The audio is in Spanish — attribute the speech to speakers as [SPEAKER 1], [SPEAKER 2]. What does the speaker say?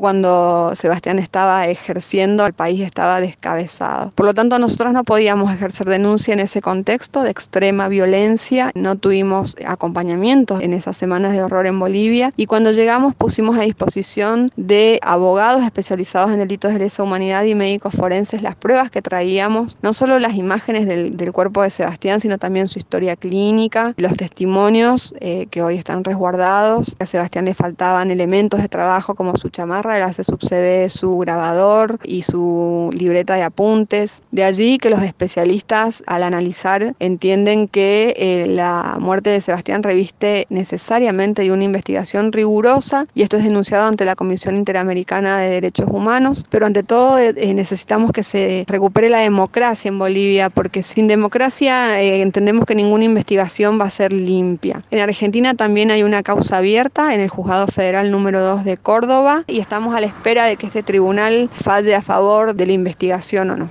[SPEAKER 1] cuando Sebastián estaba ejerciendo, el país estaba descabezado. Por lo tanto, nosotros no podíamos ejercer denuncia en ese contexto de extrema violencia, no tuvimos acompañamiento en esas semanas de horror en Bolivia y cuando llegamos pusimos a disposición de abogados especializados en delitos de lesa humanidad y médicos forenses las pruebas que traíamos, no solo las imágenes del, del cuerpo de Sebastián, sino también su historia clínica, los testimonios eh, que hoy están resguardados. A Sebastián le faltaban elementos de trabajo como su chamarra, el ACSUBCB, su grabador y su libreta de apuntes. De allí que los especialistas al analizar entienden que eh, la muerte de Sebastián reviste necesariamente de una investigación rigurosa y esto es denunciado ante la Comisión Interamericana de Derechos Humanos, pero ante todo eh, necesitamos que se recupere la democracia en Bolivia porque sin democracia entendemos que ninguna investigación va a ser limpia. En Argentina también hay una causa abierta en el Juzgado Federal número 2 de Córdoba y estamos a la espera de que este tribunal falle a favor de la investigación o no.